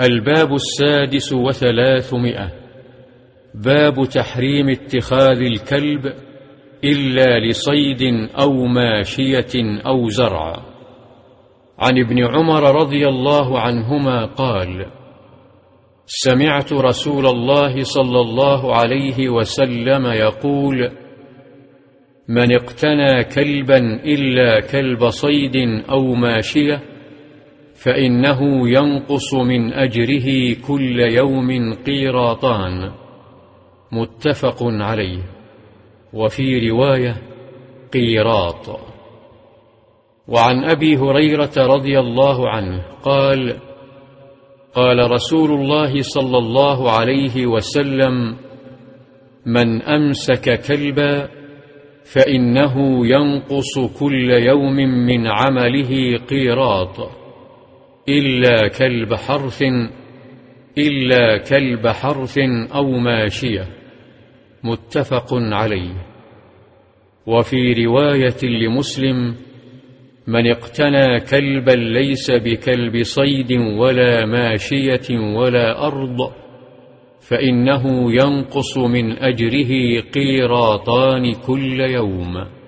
الباب السادس وثلاثمائة. باب تحريم اتخاذ الكلب إلا لصيد أو ماشية أو زرع. عن ابن عمر رضي الله عنهما قال سمعت رسول الله صلى الله عليه وسلم يقول من اقتنى كلبا إلا كلب صيد أو ماشية فإنه ينقص من أجره كل يوم قيراطان. متفق عليه. وفي رواية قيراط. وعن أبي هريرة رضي الله عنه قال قال رسول الله صلى الله عليه وسلم من أمسك كلبا فإنه ينقص كل يوم من عمله قيراط. إلا كلب حرث إلا كلب حرث أو ماشية. متفق عليه. وفي رواية لمسلم من اقتنى كلبا ليس بكلب صيد ولا ماشية ولا أرض فإنه ينقص من أجره قيراطان كل يوم.